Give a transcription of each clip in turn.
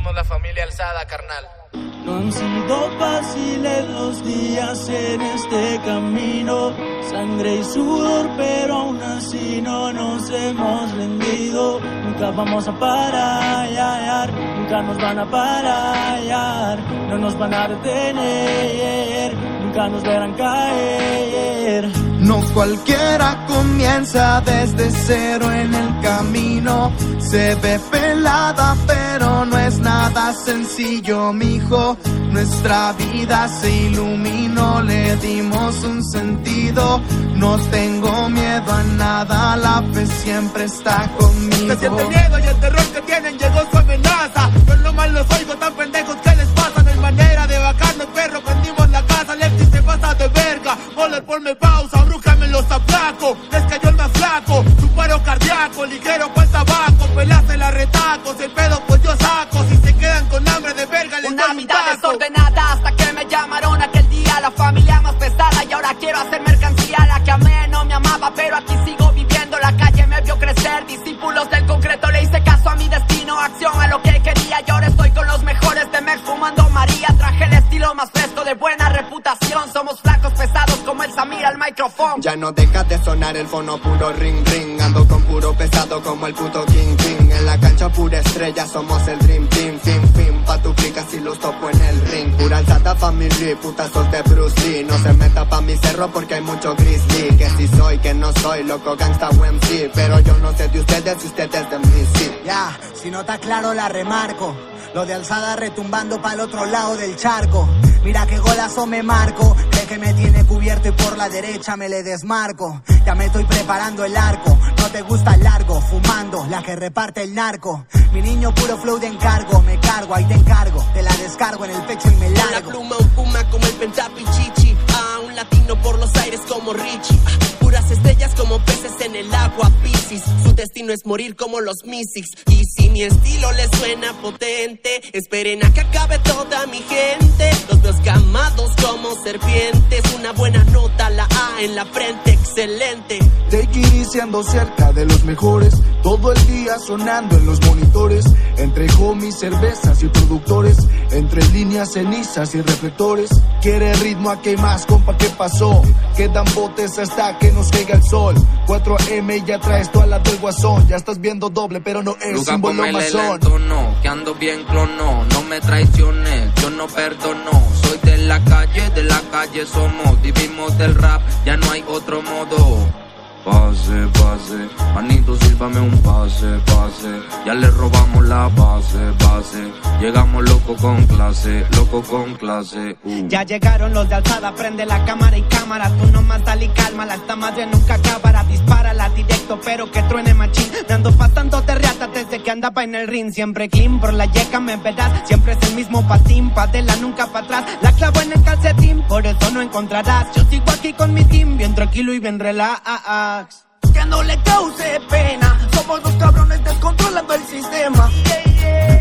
somos la familia alzada, carnal. No han sido fáciles los días en este camino, sangre y sudor, pero aún así no nos hemos rendido. Nunca vamos a parar, nunca nos van a parar, no nos van a detener, nunca nos verán caer. No cualquiera comienza desde cero en el camino. Se ve pelada, pero es nada sencillo, mijo. Nuestra vida se iluminó, le dimos un sentido. No tengo miedo a nada, la fe siempre está conmigo. Se siente miedo y el terror que tienen llegó su amenaza. Yo nomás los oigo tan pendejos que les pasa. No hay manera de bajarnos, perro. Prendimos la casa, Lefty se pasa de verga. Moller, ponme pausa, brújame quiero hacer mercancía la que amé no me amaba pero aquí sigo viviendo. La calle me vio crecer discípulos del concreto le hice caso a mi destino acción a lo que quería. Y ahora estoy con los mejores de Mex fumando María. Traje el estilo más fresco de buena reputación. Somos flacos pesados como el Samir al micrófono. Ya no deja de sonar el fono puro ring ring. Ando con puro pesado como el puto King King pura estrella somos el Dream Team Fin fin pa' tu clica si los topo en el ring Pura alzada family, putazos de Bruce Lee No se meta pa' mi cerro porque hay mucho grizzly Que si soy, que no soy, loco gangsta o MC Pero yo no sé de ustedes y ustedes de mí, sí Ya, si no está claro la remarco. Lo de alzada retumbando para el otro lado del charco. Mira qué golazo me marco. Cree que me tiene cubierto y por la derecha me le desmarco. Ya me estoy preparando el arco. No te gusta el largo, fumando, la que reparte el narco. Mi niño puro flow de encargo. Me cargo, ahí te encargo. Te la descargo en el pecho y me Una largo. pluma, un puma como el pentapichichi. Ah, un latino por los aires como Richie. Ah, puras estrellas como peces en el agua, Piscis. Su destino es morir como los Mystics. Y si mi estilo les suena potente, esperen a que acabe toda mi gente. Los veo escamados como serpientes. Una buena nota, la A en la frente, excelente. Teji siendo cerca de los mejores, todo el día sonando en los monitores, entre homies, cervezas y productores, entre líneas, cenizas y reflectores. Quiere ritmo, aquí hay más, compa, ¿qué pasó? Quedan botes hasta que nos caiga el sol. 4 AM ya traes toda la del guasón, ya estás viendo doble, pero no es Luca, símbolo masón. que ando bien clono, no me traiciones, yo no perdono, soy de la calle, de la calle somos, vivimos del rap, ya no hay otro modo. Manito, sírvame un pase, pase, ya le robamos la base, base, llegamos loco con clase, loco con clase, uh. Ya llegaron los de alzada, prende la cámara y cámara. Tú nomás dale y calma, la esta madre nunca acabará. Dispárala directo, pero que truene machín. Me ando pasando de reata desde que andaba en el ring. Siempre clean, por la yeca me verás. Siempre es el mismo patín, padela nunca para atrás. La clavo en el calcetín, por eso no encontrarás. Yo sigo aquí con mi team, bien tranquilo y bien relax. No le cause pena. Somos los cabrones descontrolando el sistema.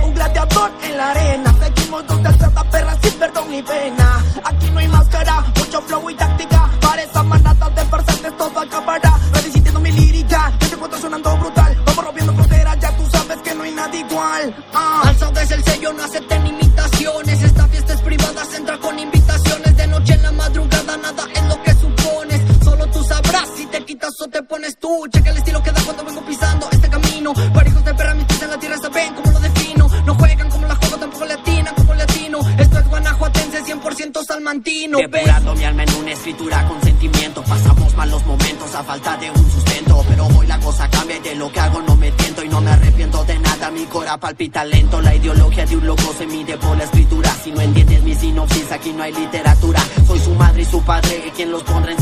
Un gladiador en la arena. Seguimos dos terceras perras sin perdón ni pena. Aquí no hay máscara, mucho flow y táctica. Para esa manada de farsantes todo acabará. Resintiendo mi lírica, desde cuando sonando brutal. Vamos rompiendo fronteras, ya tú sabes que no hay nada igual. Ah. Alzado es el sello, no acepten imitaciones. Esta fiesta es privada, se entra con invitaciones. O te pones tú. Checa el estilo que da cuando vengo pisando este camino. Parijos de perra, mis pies en la tierra saben cómo lo defino. No juegan como la juego, tampoco le atinan como latino. Esto es guanajuatense, 100% salmantino. Depurando mi alma en una escritura con sentimiento. Pasamos malos momentos a falta de un sustento. Pero hoy la cosa cambia y de lo que hago no me tiento. Y no me arrepiento de nada, mi cora palpita lento. La ideología de un loco se mide por la escritura. Si no entiendes mi sinopsis, aquí no hay literatura. Soy su madre y su padre, quien los pondrá en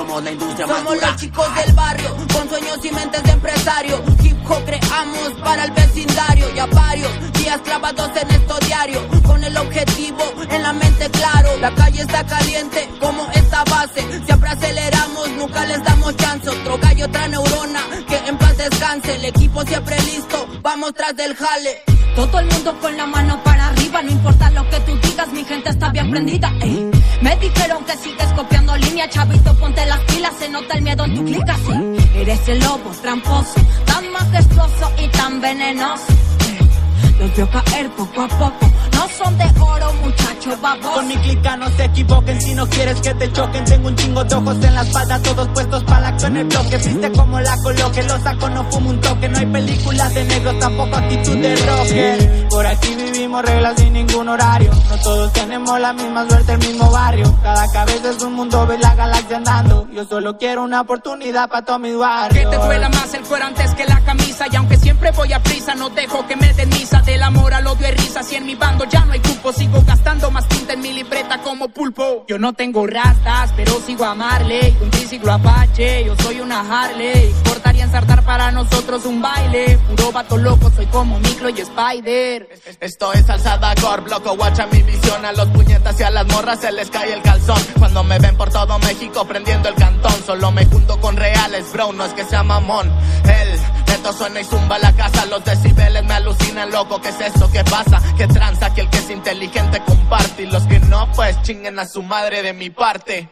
somos la industria más Somos dura. los chicos del barrio, con sueños y mentes de empresario. Hip hop creamos para el vecindario. Ya varios días clavados en esto diario. Con el objetivo en la mente claro. La calle está caliente como esta base. Siempre aceleramos, nunca les damos chance. Otro gallo, otra neurona, que en paz descanse. El equipo siempre listo, vamos tras del jale. Todo el mundo con la mano para arriba, no importa lo que tú digas, mi gente está bien prendida. Me dijeron que sigues copiando línea, chavito, ponte las pilas, se nota el miedo en tu clica, sí. Eres el lobo tramposo, tan majestuoso y tan venenoso. los veo caer poco a poco. No son de oro, muchachos, babos. Con mi clica no se equivoquen si no quieres que te choquen. Tengo un chingo de ojos en la espalda, todos puestos para la acción el bloque. Viste como la coloque, lo saco, no fumo un toque. No hay películas de negros, tampoco actitud de rocker. Por aquí vivimos reglas sin ningún horario. No todos tenemos la misma suerte, el mismo barrio. Cada cabeza es un mundo, ve la galaxia andando. Yo solo quiero una oportunidad para todo mi barrio. Que te duela más el cuero antes que la camisa. Y aunque siempre voy a prisa, no dejo que me den misa. Del amor al odio y risa. Si en mi bando ya no hay cupo, sigo gastando más tinta en mi libreta como pulpo. Yo no tengo rastas, pero sigo a Marley. Un triciclo Apache, yo soy una Harley. Cortaría ensartar para nosotros un baile. Puro vato loco, soy como Micro y Spider. Esto es alzada core, bloco, guacha mi visión. A los puñetas y a las morras se les cae el calzón. Cuando me ven por todo México prendiendo el cantón. Solo me junto con reales, bro, no es que sea mamón. El neto suena y zumba la casa. Los decibeles me alucinan, loco, ¿qué es esto? ¿Qué pasa? ¿Qué tranza? El que es inteligente comparte. Y los que no, pues chinguen a su madre de mi parte.